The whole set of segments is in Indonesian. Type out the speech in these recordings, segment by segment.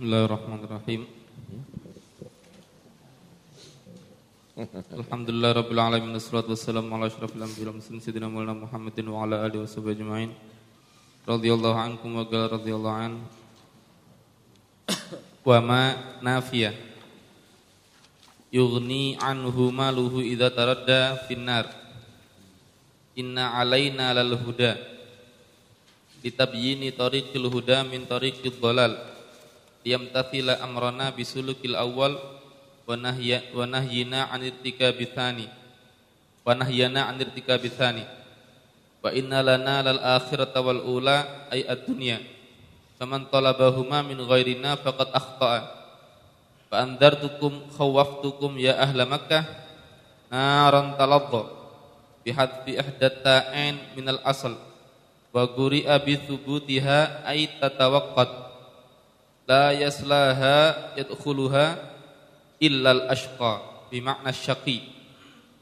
Bismillahirrahmanirrahim. Alhamdulillah rabbil alamin wassalatu wassalamu ala asyrafil anbiya'i wal mursalin sayyidina Muhammadin wa ala alihi washabihi ajmain. Radhiyallahu ankum wa radhiyallahu an. Wa ma nafiya. Yughni anhu maluhu idza taradda finnar. Inna alaina lal huda. Litabyini tariqil huda min tariqid dhalal. Liyamtathila amrana bisulukil awal wa nahya wa nahyina an irtikabi tsani wa nahyana an irtikabi tsani wa inna lana lal akhirata wal ula ay ad-dunya faman talabahuma min ghairina faqad akhta'a. Fa andartukum khawaftukum ya ahla makkah naran taladda bihadfi min al asl wa guri'a bi thubutiha ay tatawaqqat la yaslaha yadkhuluha illa al-ashqa bima'na syaqi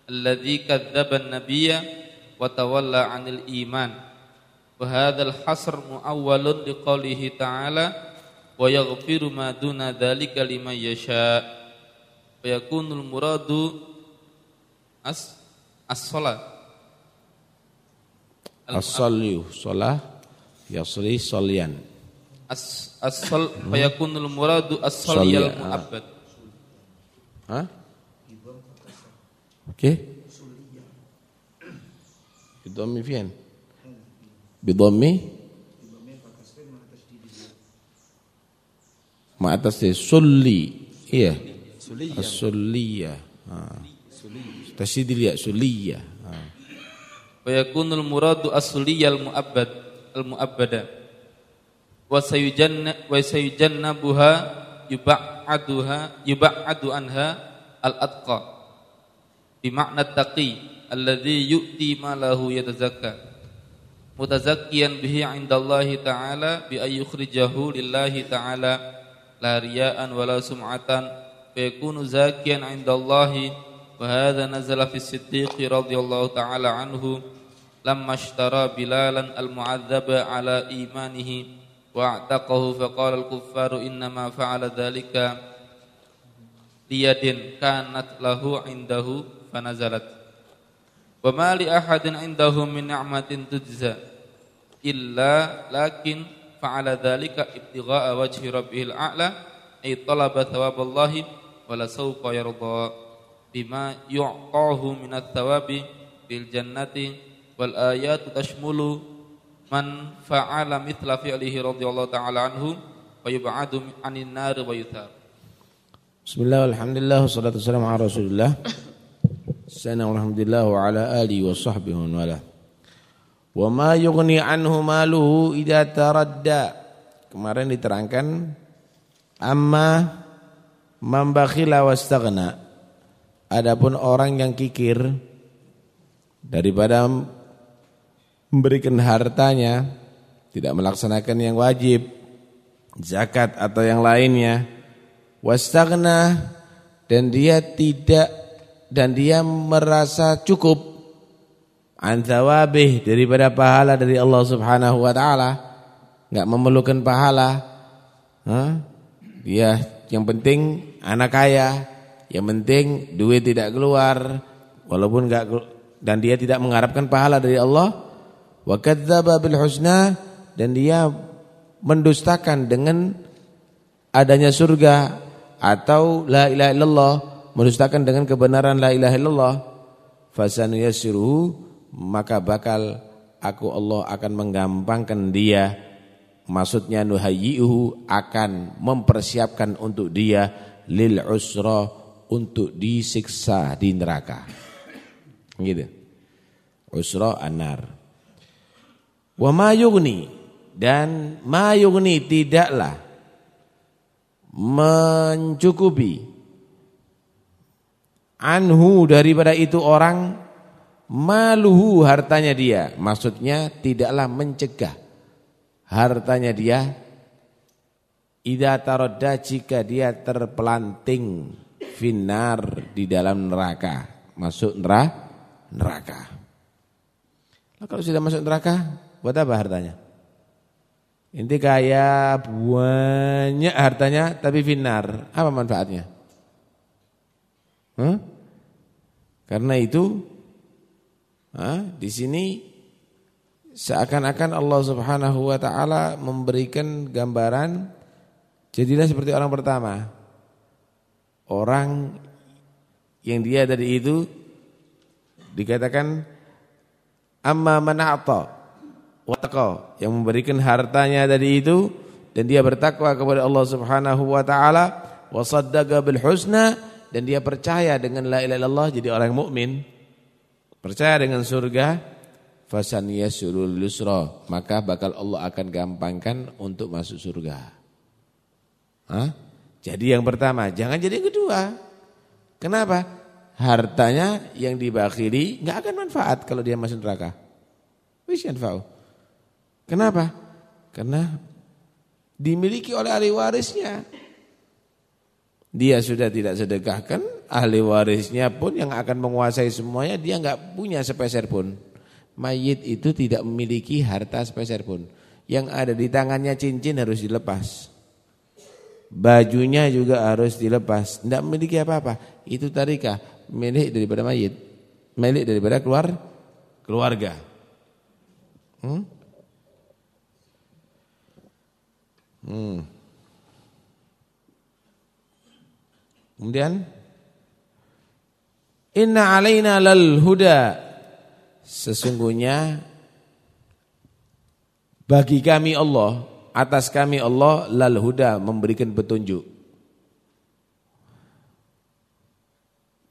alladhi kadzdzaba an-nabiyya wa tawalla 'anil iman wa hadzal hasr muawwalun liqoulihi ta'ala wa yaghfiru ma duna dzalika liman yasha wa yakunul muradu as as-shalah as-salyu shalah yasli salyan as-sal fayakunul muradu as-saliyal mu'abbad. Hah? Oke. Bidhammi fian. Bidhammi Ma atas dia sulli. Iya. As-sulliyah. Ha. Tasydil ya sulliyah. Ha. Fayakunul muradu as-suliyal mu'abbad al-mu'abbada wa sayujannabuha yub'aduha yub'adu anha al-atqa bi makna taqi alladhi yu'ti malahu yatazakka mutazakkiyan bihi 'indallahi ta'ala bi ayyukhrijahu lillahi ta'ala la riya'an wala sum'atan fa yakunu zakiyan 'indallahi wa hadha nazala fi siddiq radhiyallahu ta'ala anhu lamma ishtara bilalan al-mu'adzaba ala imanihi واعتقه فقال الكفار إنما فعل ذلك ليد كانت له عنده فنزلت. وما لأحد عنده من نعمة تجزى إلا لكن فعل ذلك ابتغاء وجه ربه الأعلى أي طلب ثواب الله ولسوف يرضى بما يعطاه من الثواب في الجنة. والآيات تشمل man fa'ala mithla fi'lihi radhiyallahu ta'ala anhu wa yub'adu anin nar wa yuthab. Bismillah alhamdulillah wassalatu wassalamu ala Rasulillah. Sana alhamdulillah wa ala alihi wa sahbihi wa wala. Wa ma yughni anhu maluhu idza taradda. Kemarin diterangkan amma mambakhila wastaghna. Adapun orang yang kikir daripada memberikan hartanya, tidak melaksanakan yang wajib, zakat atau yang lainnya, wastagna dan dia tidak dan dia merasa cukup an daripada pahala dari Allah Subhanahu wa taala, enggak memerlukan pahala. Hah? Dia yang penting anak kaya, yang penting duit tidak keluar walaupun enggak dan dia tidak mengharapkan pahala dari Allah wa kadzdzaba bil husna dan dia mendustakan dengan adanya surga atau la ilaha illallah mendustakan dengan kebenaran la ilaha illallah fasanuyassiruhu maka bakal aku Allah akan menggampangkan dia. Maksudnya nuhayyihu akan mempersiapkan untuk dia lil usra untuk disiksa di neraka. Gitu. Usra anar Wa ma yughni. Dan ma yughni tidaklah mencukupi anhu daripada itu orang maluhu hartanya dia. Maksudnya tidaklah mencegah hartanya dia. Idza taradda jika dia terpelanting finar di dalam neraka. Masuk neraka. Nah, kalau sudah masuk neraka Buat apa hartanya? Inti kaya banyak hartanya tapi finar. Apa manfaatnya? Karena itu huh, di sini seakan-akan Allah Subhanahu wa taala memberikan gambaran jadilah seperti orang pertama. Orang yang dia dari itu dikatakan amma man yang memberikan hartanya dari itu. Dan dia bertakwa kepada Allah Subhanahu wa taala. Wa bil husna. Dan dia percaya dengan la ilaha illallah jadi orang mukmin. Percaya dengan surga. Fasan yasurul yusra. Maka bakal Allah akan gampangkan untuk masuk surga. Hah? jadi yang pertama jangan jadi yang kedua. Kenapa? Hartanya yang dibakhili enggak akan manfaat kalau dia masuk neraka. Wis yanfa'u Kenapa? Karena dimiliki oleh ahli warisnya. Dia sudah tidak sedekahkan, ahli warisnya pun yang akan menguasai semuanya dia enggak punya sepeser pun. Mayit itu tidak memiliki harta sepeser pun. Yang ada di tangannya cincin harus dilepas. Bajunya juga harus dilepas. Tidak memiliki apa-apa. Itu tarikah milik daripada mayit. Milik daripada keluar keluarga. Hmm? Hmm. Kemudian Inna alaina lal huda Sesungguhnya bagi kami Allah, atas kami Allah lal huda memberikan petunjuk.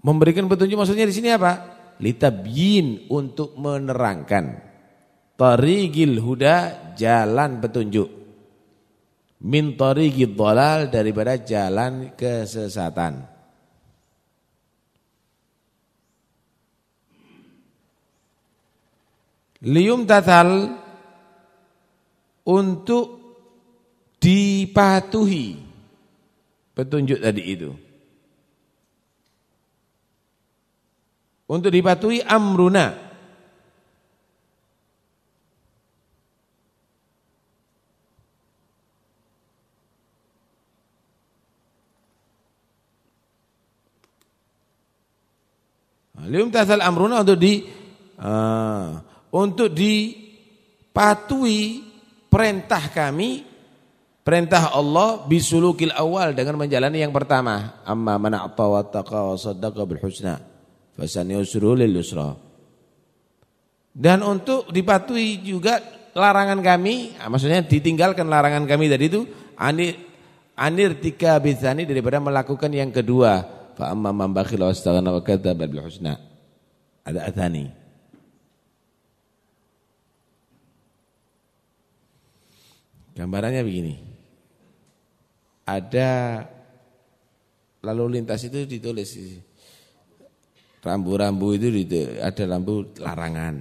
Memberikan petunjuk maksudnya di sini apa? Litabyin untuk menerangkan. Tarigil huda jalan petunjuk min tariqid dhalal daripada jalan kesesatan. Lium tatal untuk dipatuhi petunjuk tadi itu. Untuk dipatuhi amruna Lium tasal amruna untuk di uh, untuk dipatuhi perintah kami perintah Allah bisulukil awal dengan menjalani yang pertama. Amma man a'ta wa taqa wa saddaqa bil husna lil dan untuk dipatuhi juga larangan kami ah, maksudnya ditinggalkan larangan kami tadi itu anir anir tika bisani daripada melakukan yang kedua Fa amma man bakhila wastaghna wa kadzdzaba bil husna. Ada athani. Gambarannya begini. Ada lalu lintas itu ditulis rambu-rambu itu ada lampu larangan.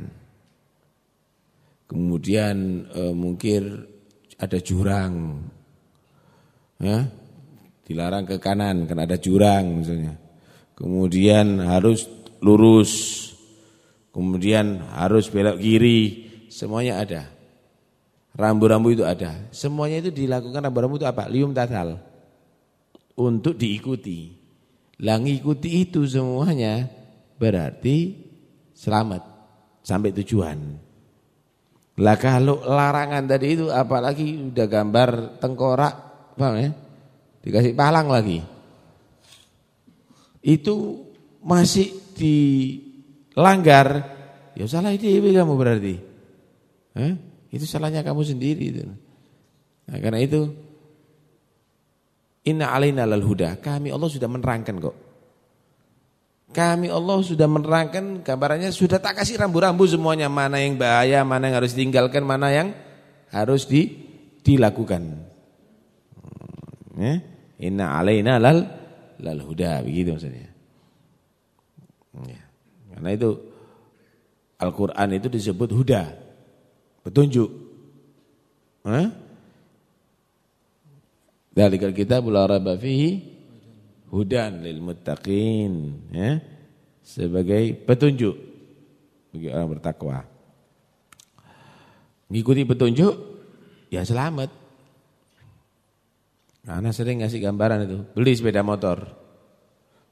Kemudian e, mungkin ada jurang. Ya, dilarang ke kanan karena ada jurang misalnya. Kemudian harus lurus. Kemudian harus belok kiri, semuanya ada. Rambu-rambu itu ada. Semuanya itu dilakukan rambu-rambu itu apa? Lium tatal. Untuk diikuti. Lah ikuti itu semuanya berarti selamat sampai tujuan. Lah kalau larangan tadi itu apalagi udah gambar tengkorak, paham ya? Dikasih palang lagi. Itu masih dilanggar, ya salah ide kamu berarti. Eh? Itu salahnya kamu sendiri itu. Nah, karena itu inna alaina lal huda. Kami Allah sudah menerangkan kok. Kami Allah sudah menerangkan gambarannya sudah tak kasih rambu-rambu semuanya mana yang bahaya, mana yang harus ditinggalkan, mana yang harus di, dilakukan. Hmm, ya. Inna alaina lal lal huda begitu maksudnya. Ya. Karena itu Al-Qur'an itu disebut huda. Petunjuk. Hah? Dalikal kitab la raiba fihi hudan lil muttaqin, ya. Sebagai petunjuk bagi orang bertakwa. Mengikuti petunjuk ya selamat. Karena sering ngasih gambaran itu, beli sepeda motor.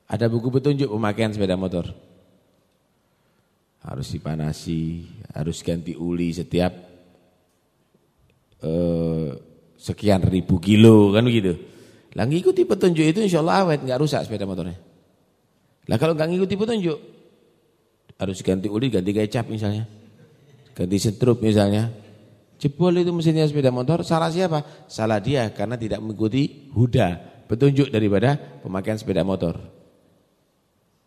Ada buku petunjuk pemakaian sepeda motor. Harus dipanasi, harus ganti uli setiap eh, sekian ribu kilo kan begitu. Lah ngikuti petunjuk itu insya Allah awet, nggak rusak sepeda motornya. Lah kalau nggak ngikuti petunjuk, harus ganti uli, ganti kecap misalnya. Ganti setrup misalnya. Jebol itu mesinnya sepeda motor, salah siapa? Salah dia karena tidak mengikuti huda, petunjuk daripada pemakaian sepeda motor.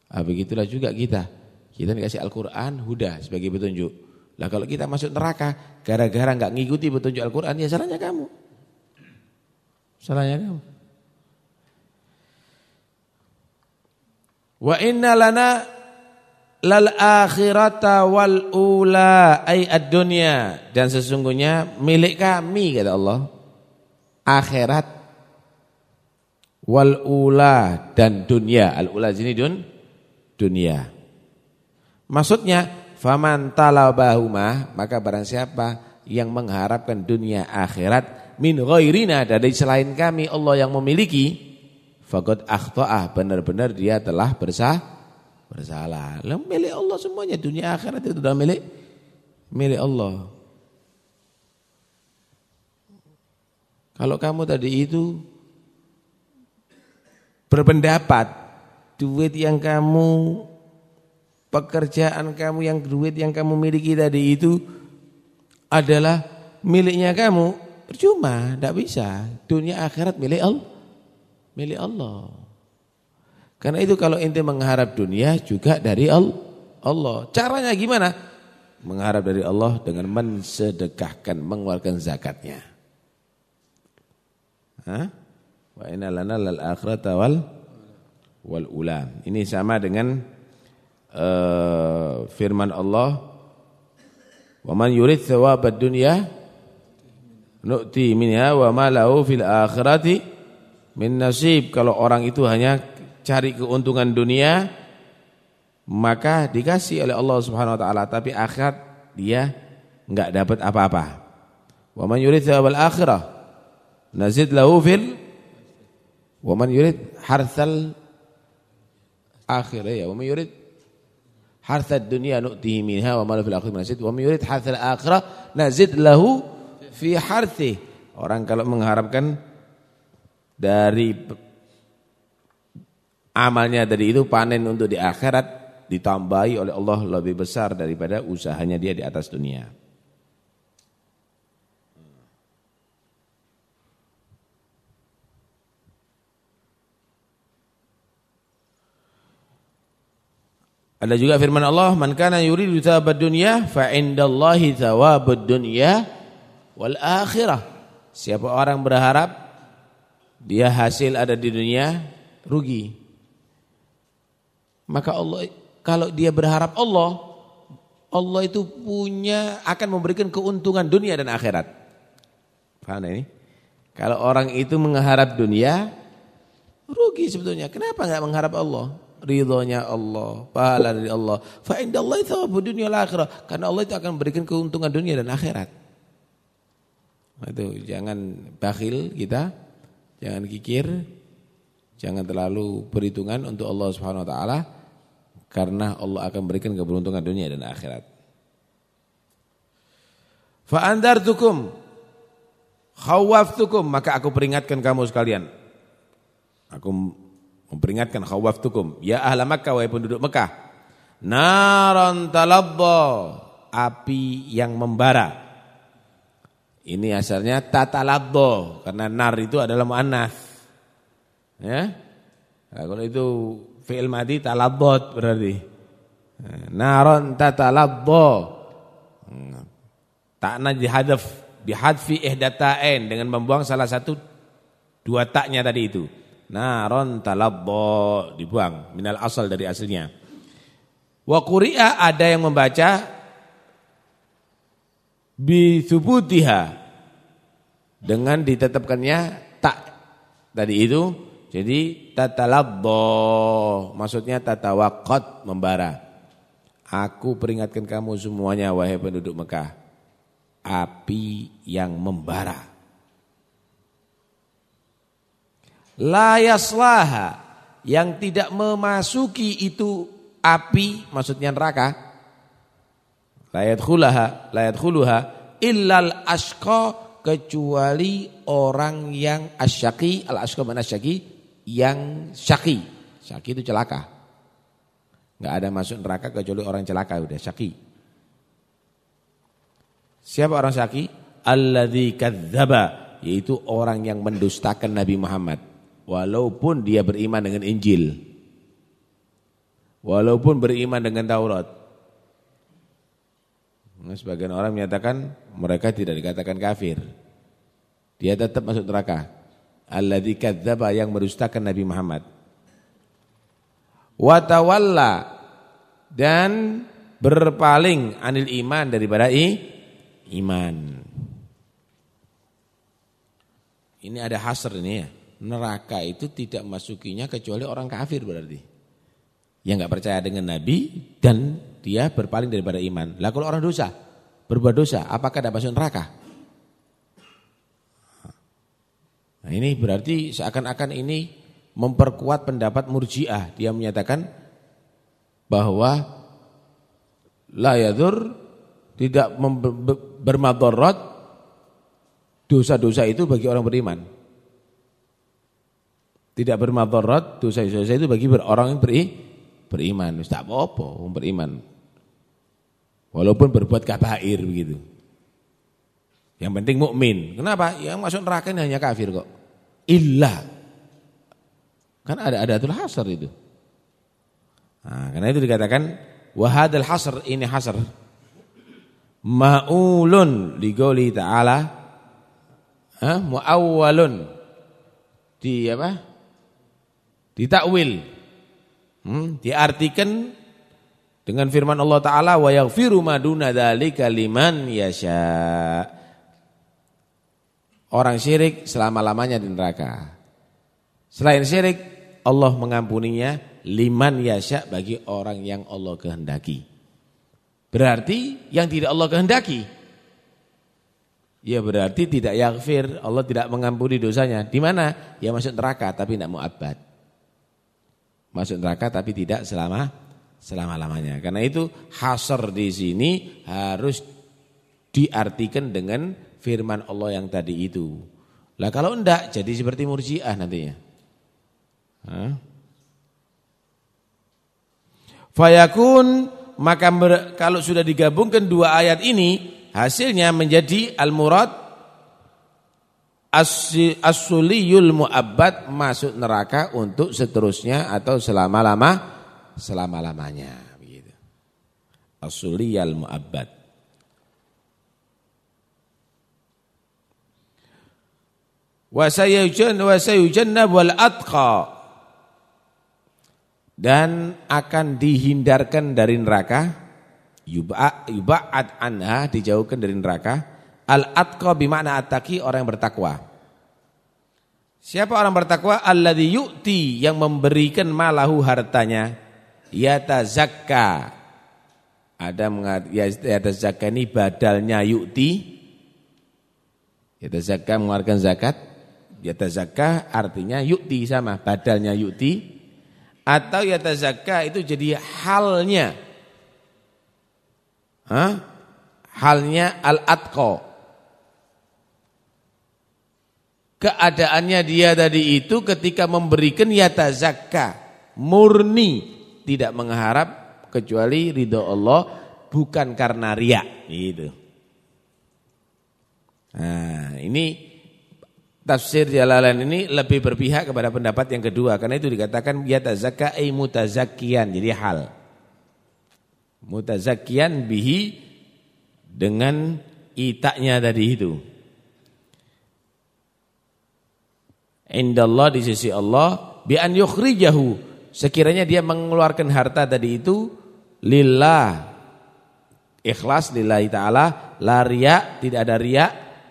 Nah, begitulah juga kita. Kita dikasih Al-Quran, huda sebagai petunjuk. Lah kalau kita masuk neraka, gara-gara nggak ngikuti petunjuk Al-Quran, ya salahnya kamu. Salahnya kamu. Wa inna lana lal akhirata wal ula ay ad-dunya. Dan sesungguhnya milik kami kata Allah akhirat wal ula dan dunia. Al ula sini dun dunia. Maksudnya faman talabahuma maka barang siapa yang mengharapkan dunia akhirat min ghairina dari selain kami Allah yang memiliki Fakat akhta'ah benar-benar dia telah bersah bersalah. Lah milik Allah semuanya dunia akhirat itu sudah milik milik Allah. Kalau kamu tadi itu berpendapat duit yang kamu pekerjaan kamu yang duit yang kamu miliki tadi itu adalah miliknya kamu percuma, tidak bisa. Dunia akhirat milik Allah milik Allah. Karena itu kalau ente mengharap dunia juga dari Allah. Caranya gimana? Mengharap dari Allah dengan mensedekahkan, mengeluarkan zakatnya. Wa inna lana lal wal wal ulam. Ini sama dengan uh, firman Allah Wa man yurid thawabad dunya nu'ti minha wa ma lahu fil akhirati min nasib kalau orang itu hanya cari keuntungan dunia maka dikasih oleh Allah Subhanahu wa taala tapi akhirat dia enggak dapat apa-apa. Wa man yurid thawabal akhirah nazid lahu fil wa man yurid harthal akhirah ya wa man yurid harthad dunya nu'tihi minha wa ma fil akhirah nazid wa man yurid harthal akhirah nazid lahu fi harthi. Orang kalau mengharapkan dari amalnya dari itu panen untuk di akhirat ditambahi oleh Allah lebih besar daripada usahanya dia di atas dunia. Ada juga firman Allah, "Man kana yuridu thawabad dunya fa indallahi thawabud dunya wal akhirah." Siapa orang berharap dia hasil ada di dunia rugi. Maka Allah kalau dia berharap Allah, Allah itu punya akan memberikan keuntungan dunia dan akhirat. Paham ini? Kalau orang itu mengharap dunia, rugi sebetulnya. Kenapa enggak mengharap Allah? Ridhonya Allah, pahala dari Allah. Fa indallahi thawabu dunya wal akhirah. Karena Allah itu akan memberikan keuntungan dunia dan akhirat. Itu jangan bakhil kita Jangan kikir, jangan terlalu perhitungan untuk Allah Subhanahu wa taala karena Allah akan berikan keberuntungan dunia dan akhirat. Fa andartukum khawaftukum maka aku peringatkan kamu sekalian. Aku memperingatkan khawaftukum ya ahla Makkah wahai penduduk Mekah. Naran talabba api yang membara ini asalnya tatalabbo karena nar itu adalah muannas. Ya. Nah, kalau itu fi'il madi talabot berarti. Naron tatalabbo. Hmm. Takna dihadaf bihadfi ihdata'in dengan membuang salah satu dua taknya tadi itu. Naron talabbo dibuang minal asal dari aslinya. Wa quri'a ada yang membaca bisubutiha dengan ditetapkannya tak tadi itu jadi tatalabbo maksudnya tatawakot membara aku peringatkan kamu semuanya wahai penduduk Mekah api yang membara. La yang tidak memasuki itu api maksudnya neraka. La yadkhulaha la yadkhuluha illal asqa kecuali orang yang asyaki al asqa mana asyaki yang syaki. Syaki itu celaka. Enggak ada masuk neraka kecuali orang celaka udah syaki. Siapa orang syaki? Alladzi kadzdzaba yaitu orang yang mendustakan Nabi Muhammad walaupun dia beriman dengan Injil. Walaupun beriman dengan Taurat. Nah, sebagian orang menyatakan mereka tidak dikatakan kafir. Dia tetap masuk neraka. Alladzi kadzdzaba yang mendustakan Nabi Muhammad. Wa tawalla dan berpaling anil iman daripada i, iman. Ini ada hasr ini ya neraka itu tidak masukinya kecuali orang kafir berarti. Yang nggak percaya dengan Nabi dan dia berpaling daripada iman. Lah kalau orang dosa, berbuat dosa, apakah dapat masuk neraka? Nah ini berarti seakan-akan ini memperkuat pendapat murjiah. Dia menyatakan bahwa la yadur tidak bermadarat dosa-dosa itu bagi orang beriman. Tidak bermadarat dosa-dosa itu bagi orang yang beri, beriman. Tak apa-apa beriman. Walaupun berbuat kabair begitu. Yang penting mukmin. Kenapa? Yang masuk neraka ini hanya kafir kok. Illa. Kan ada ada adatul hasr itu. Nah, karena itu dikatakan wahadal hasr ini hasr. Maulun digoli ta'ala ah muawwalun. Di apa? Ditakwil hmm, diartikan dengan firman Allah taala wa yaghfiru ma duna dzalika liman yasha orang syirik selama-lamanya di neraka selain syirik Allah mengampuninya liman yasha bagi orang yang Allah kehendaki berarti yang tidak Allah kehendaki Ya berarti tidak yaghfir, Allah tidak mengampuni dosanya. Di mana? Ya masuk neraka tapi tidak muabad masuk neraka tapi tidak selama selama-lamanya. Karena itu hasr di sini harus diartikan dengan firman Allah yang tadi itu. Lah kalau enggak jadi seperti murjiah nantinya. Hah? Fayakun maka kalau sudah digabungkan dua ayat ini hasilnya menjadi al-murad as-suliyul mu'abbad masuk neraka untuk seterusnya atau selama-lama selama-lamanya begitu. As-suliyal mu'abbad. Wa sayujan wa sayujannab wal atqa dan akan dihindarkan dari neraka yuba'at anha dijauhkan dari neraka Al-atqa bimakna at-taqi orang yang bertakwa. Siapa orang bertakwa? Alladzi yu'ti yang memberikan malahu hartanya yatazakka. Ada mengat yatazakka ini badalnya yu'ti. Yatazakka mengeluarkan zakat. Yatazakka artinya yu'ti sama badalnya yu'ti. Atau yatazakka itu jadi halnya. Hah? Halnya al-atqa keadaannya dia tadi itu ketika memberikan yata zakka murni tidak mengharap kecuali ridho Allah bukan karena riak itu. Nah, ini tafsir Jalalain ini lebih berpihak kepada pendapat yang kedua karena itu dikatakan yata zakka ay mutazakkian jadi hal. Mutazakkian bihi dengan itaknya tadi itu. indallah di sisi Allah bi an yukhrijahu sekiranya dia mengeluarkan harta tadi itu lillah ikhlas lillahi taala la riya tidak ada riya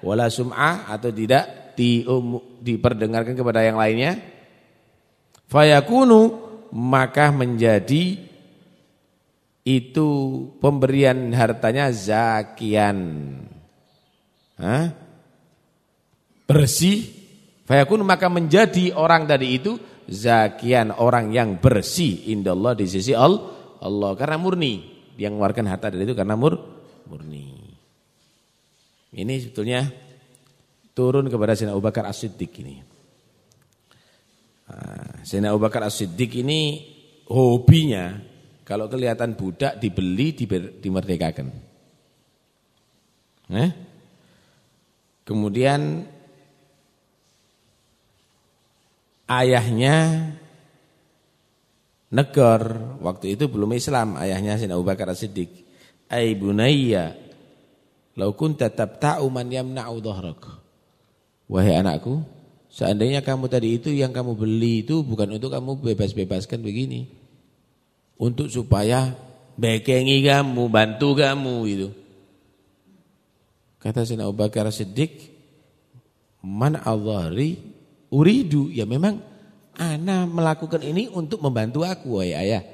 wala sum'ah atau tidak di, um, diperdengarkan kepada yang lainnya. Fayakunu maka menjadi itu pemberian hartanya zakian. Hah? bersih, fayakun maka menjadi orang tadi itu zakian orang yang bersih. Indallah di sisi Allah, Allah. Karena murni. Dia mengeluarkan harta dari itu karena mur, murni. Ini sebetulnya turun kepada Sayyidina Abu Bakar As-Siddiq ini. Nah, Sayyidina Abu Bakar As-Siddiq ini hobinya kalau kelihatan budak dibeli dimerdekakan. Eh? Kemudian ayahnya negor waktu itu belum Islam ayahnya Sayyidina Abu Bakar As-Siddiq ay bunayya law tabta'u man yamna'u dhahrak wahai anakku seandainya kamu tadi itu yang kamu beli itu bukan untuk kamu bebas-bebaskan begini untuk supaya bekengi kamu bantu kamu itu kata Sayyidina Abu Bakar As-Siddiq man adhari uridu ya memang Ana melakukan ini untuk membantu aku, wahai ayah.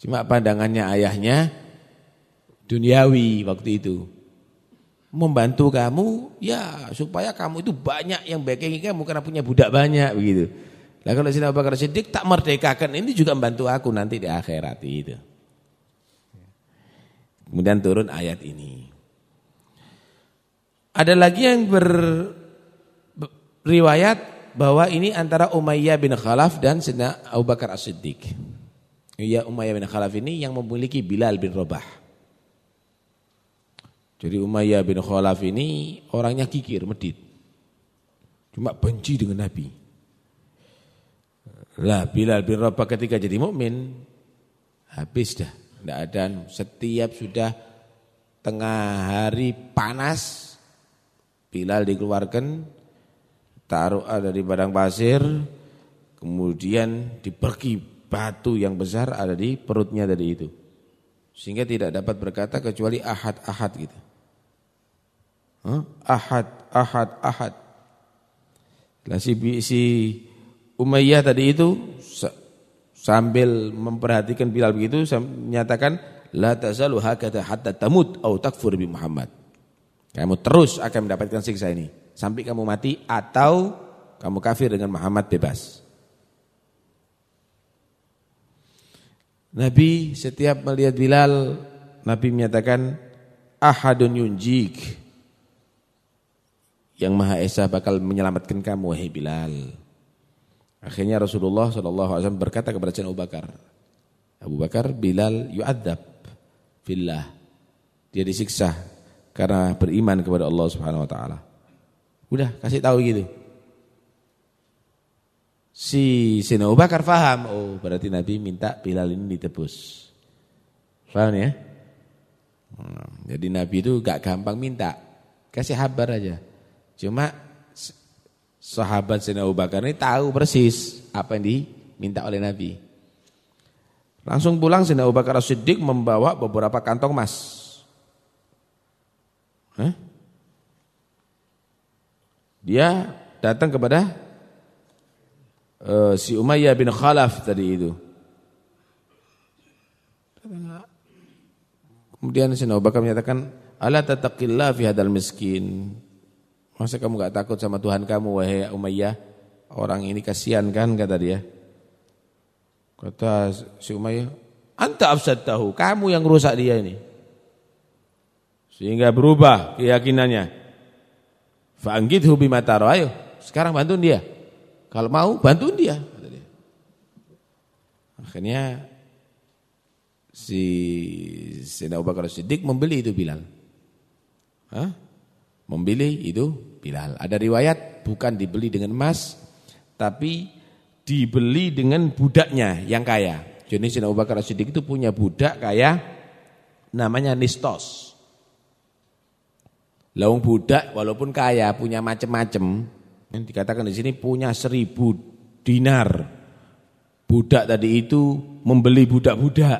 Cuma pandangannya ayahnya duniawi waktu itu. Membantu kamu, ya supaya kamu itu banyak yang backing kamu karena punya budak banyak begitu. Lah kalau Sina Bakar Siddiq tak merdekakan ini juga membantu aku nanti di akhirat itu. Kemudian turun ayat ini. Ada lagi yang berriwayat bahwa ini antara Umayyah bin Khalaf dan Sayyidina Abu Bakar As-Siddiq. Ya Umayyah bin Khalaf ini yang memiliki Bilal bin Rabah. Jadi Umayyah bin Khalaf ini orangnya kikir, medit. Cuma benci dengan Nabi. Lah Bilal bin Rabah ketika jadi mukmin habis dah. Tidak ada setiap sudah tengah hari panas Bilal dikeluarkan taruh ada di padang pasir, kemudian dipergi batu yang besar ada di perutnya tadi itu. Sehingga tidak dapat berkata kecuali ahad-ahad gitu. Ahad, ahad, ahad. Lah si, si Umayyah tadi itu sambil memperhatikan Bilal begitu menyatakan la tazalu hakata hatta tamut au takfur bi Muhammad. Kamu terus akan mendapatkan siksa ini sampai kamu mati atau kamu kafir dengan Muhammad bebas. Nabi setiap melihat Bilal, Nabi menyatakan ahadun yunjik. Yang Maha Esa bakal menyelamatkan kamu wahai Bilal. Akhirnya Rasulullah SAW berkata kepada Sayyidina Abu Bakar, Abu Bakar, Bilal yu'adzab fillah. Dia disiksa karena beriman kepada Allah Subhanahu wa taala. Udah kasih tahu gitu. Si Sina Abu Bakar faham, oh berarti Nabi minta Bilal ini ditebus. Paham ya? Hmm, jadi Nabi itu gak gampang minta, kasih kabar aja. Cuma sahabat Sina Abu Bakar ini tahu persis apa yang diminta oleh Nabi. Langsung pulang Sina Abu Bakar Siddiq membawa beberapa kantong emas. Hah? Dia datang kepada uh, si Umayyah bin Khalaf tadi itu. Kemudian Sayyidina Abu Bakar menyatakan, "Ala tattaqillah fi hadal miskin?" Masa kamu enggak takut sama Tuhan kamu wahai Umayyah? Orang ini kasihan kan kata dia. Kata si Umayyah, "Anta tahu, kamu yang rusak dia ini." Sehingga berubah keyakinannya. Fa'anggidhu bimataro. Ayo, sekarang bantu dia. Kalau mau, bantu dia. Akhirnya si Sayyidina Abu Bakar Siddiq membeli itu Bilal. Hah? Membeli itu Bilal. Ada riwayat bukan dibeli dengan emas, tapi dibeli dengan budaknya yang kaya. Jadi Sayyidina Abu Bakar Siddiq itu punya budak kaya namanya Nistos. Laung budak walaupun kaya punya macam-macam, yang dikatakan di sini punya seribu dinar. Budak tadi itu membeli budak-budak,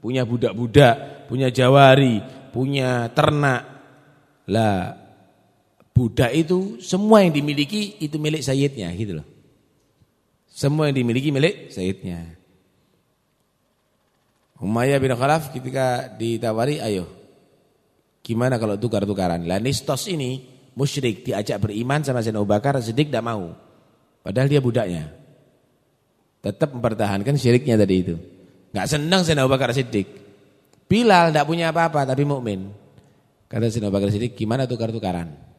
punya budak-budak, punya jawari, punya ternak. Lah budak itu semua yang dimiliki itu milik sayyidnya gitu loh. Semua yang dimiliki milik sayyidnya. Umayyah bin Khalaf ketika ditawari, ayo Gimana kalau tukar-tukaran? Lah nistos ini musyrik diajak beriman sama Sayyidina Bakar, Siddiq tidak mau. Padahal dia budaknya. Tetap mempertahankan syiriknya tadi itu. Enggak senang Sayyidina Bakar Siddiq. Bilal tidak punya apa-apa tapi mukmin. Kata Sayyidina Bakar Siddiq, gimana tukar-tukaran?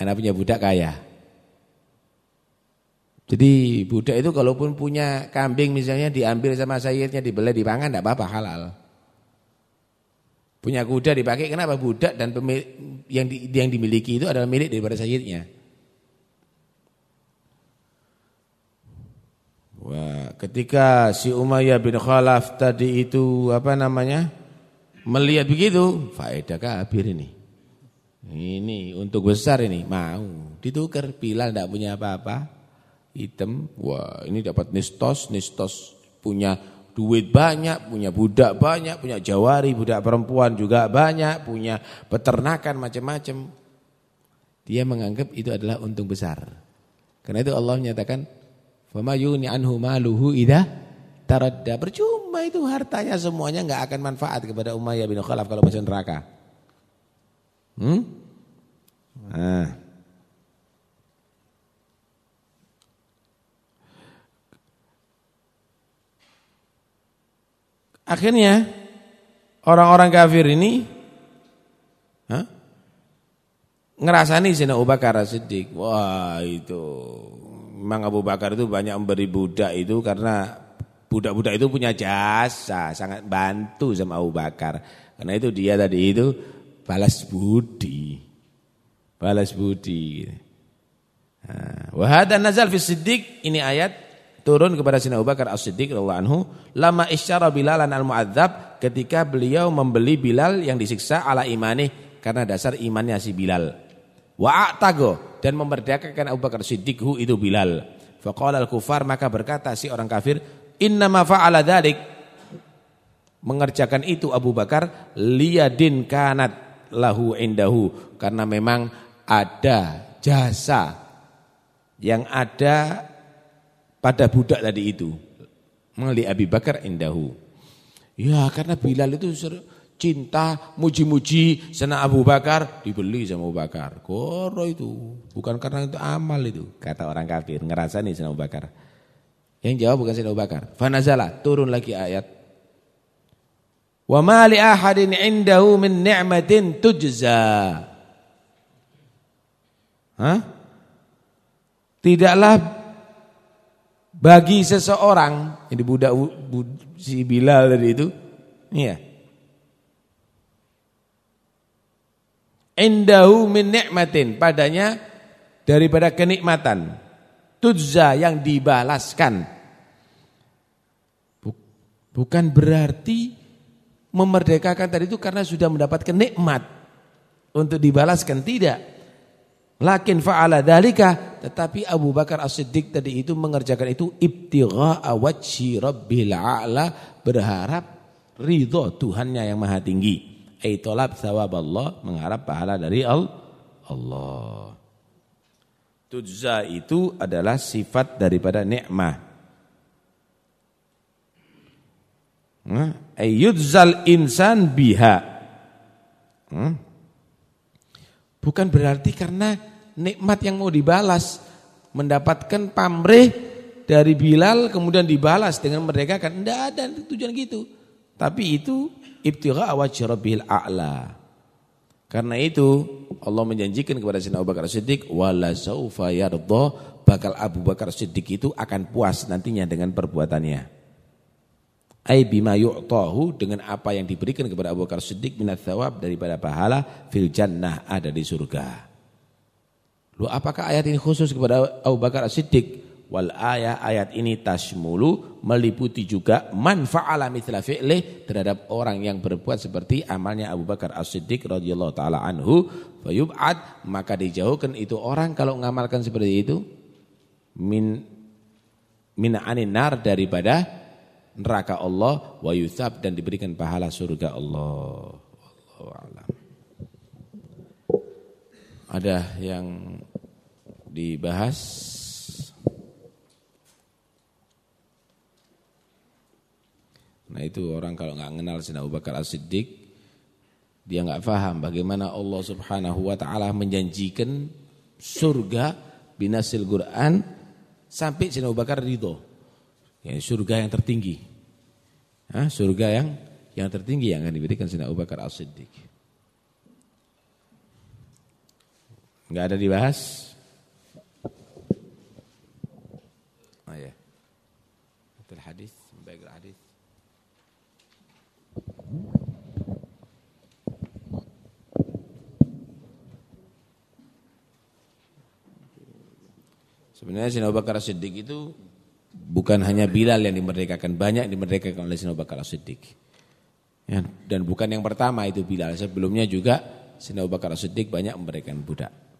Anak punya budak kaya. Jadi budak itu kalaupun punya kambing misalnya diambil sama sayyidnya dibeli dipangan tidak apa-apa halal. Punya kuda dipakai kenapa budak dan pemilik, yang di, yang dimiliki itu adalah milik daripada sayyidnya. Wah, ketika si Umayyah bin Khalaf tadi itu apa namanya? melihat begitu, faedah kabir ini. Ini untuk besar ini, mau ditukar Bilal tidak punya apa-apa. Hitam, wah ini dapat nistos, nistos punya duit banyak, punya budak banyak, punya jawari, budak perempuan juga banyak, punya peternakan macam-macam. Dia menganggap itu adalah untung besar. Karena itu Allah menyatakan, "Fama yuni anhu maluhu idza taradda." Percuma itu hartanya semuanya enggak akan manfaat kepada Umayyah bin Khalaf kalau masuk neraka. Hmm? Nah. Akhirnya orang-orang kafir ini huh, ngerasani Sayyidina Abu Bakar Siddiq. Wah itu memang Abu Bakar itu banyak memberi budak itu karena budak-budak itu punya jasa, sangat bantu sama Abu Bakar. Karena itu dia tadi itu balas budi. Balas budi. Wahada nazal fi Siddiq. Ini ayat turun kepada Sayyidina Abu Bakar As-Siddiq radhiyallahu anhu. Lama isyara Bilalan al-Mu'adzab. Ketika beliau membeli Bilal yang disiksa ala imani karena dasar imannya si Bilal. Wa a'tago. Dan memerdekakan Abu Bakar Siddiq hu itu Bilal. Faqala al-kufar. Maka berkata si orang kafir inna ma fa'ala dzalik mengerjakan itu Abu Bakar liyadin kanat lahu indahu karena memang ada jasa yang ada pada budak tadi itu. Mali Abi Bakar indahu. Ya karena Bilal itu cinta, muji-muji sana Abu Bakar dibeli sama Abu Bakar. Koro itu, bukan karena itu amal itu, kata orang kafir, ngerasa nih sana Abu Bakar. Yang jawab bukan sana Abu Bakar. Fanazala, turun lagi ayat. Wa ma li ahadin indahu min ni'matin tujza. Hah? Tidaklah bagi seseorang ini budak si Bilal tadi itu iya indahu min ni'matin padanya daripada kenikmatan tuzza yang dibalaskan bukan berarti memerdekakan tadi itu karena sudah mendapatkan nikmat untuk dibalaskan tidak Lakin fa'ala dalika tetapi Abu Bakar As-Siddiq tadi itu mengerjakan itu ibtigha'a wajhi rabbil a'la berharap ridho Tuhannya yang maha tinggi. Ai talab Allah mengharap pahala dari Allah. Tujza itu adalah sifat daripada nikmah. Nah, ayyudzal insan biha. Bukan berarti karena nikmat yang mau dibalas mendapatkan pamrih dari Bilal kemudian dibalas dengan mereka kan tidak ada tujuan gitu. Tapi itu ibtigha wajhi a'la. Karena itu Allah menjanjikan kepada Sayyidina Abu Bakar Siddiq wala saufa bakal Abu Bakar Siddiq itu akan puas nantinya dengan perbuatannya ai bima yu'tahu dengan apa yang diberikan kepada Abu Bakar Siddiq minat thawab daripada pahala fil jannah ada di surga Loh, apakah ayat ini khusus kepada Abu Bakar As-Siddiq? Wal ayat ayat ini tasmulu meliputi juga manfa'ala mithla fi'lih terhadap orang yang berbuat seperti amalnya Abu Bakar As-Siddiq radhiyallahu taala anhu fayub'ad maka dijauhkan itu orang kalau mengamalkan seperti itu min min anin nar daripada neraka Allah wa yuthab dan diberikan pahala surga Allah. Wallahu a'lam. Ada yang dibahas Nah itu orang kalau nggak kenal Sayyidina Abu Bakar As-Siddiq Dia enggak faham bagaimana Allah Subhanahu wa taala menjanjikan surga binasil Quran sampai Sayyidina Abu Bakar ridho. Ya, surga yang tertinggi. Hah, surga yang yang tertinggi yang akan diberikan Sayyidina Abu Bakar As-Siddiq. Enggak ada dibahas? Oh ya. Betul hadis, baik hadis. Sebenarnya Sayyidina Abu Bakar Siddiq itu bukan hanya Bilal yang dimerdekakan, banyak dimerdekakan oleh Abu Bakar Siddiq. Ya, dan bukan yang pertama itu Bilal, sebelumnya juga Abu Bakar Siddiq banyak memberikan budak.